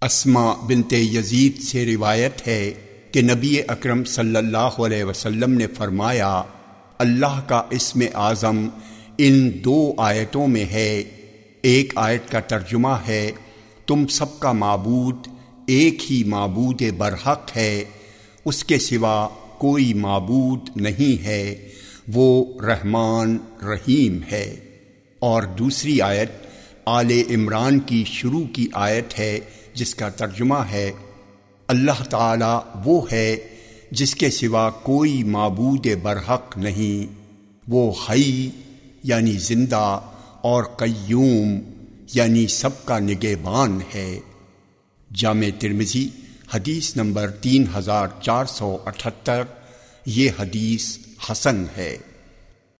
اسما بنت یزید سے روایت ہے کہ نبی اکرم صلی اللہ علیہ وسلم نے فرمایا، اللہ کا اسم اعظم ان دو آیتوں میں ہے۔ ایک آیت کا ترجمہ ہے، تم سب کا معبود ایک ہی معبود برحق ہے، اس کے سوا کوئی معبود نہیں ہے، وہ رحمان رحیم ہے۔ اور دوسری آیت آل عمران کی شروع کی آیت ہے جس کا ترجمہ ہے، اللہ تعالی وہ ہے جس کے سوا کوئی معبود برحق نہیں۔ وہ حی یعنی زندہ اور قیوم یعنی سب کا نگہبان ہے۔ جامع ترمزی حدیث نمبر تین ہزار چار سو اٹھتر، یہ حدیث حسن ہے۔